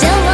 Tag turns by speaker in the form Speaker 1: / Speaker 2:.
Speaker 1: 将我。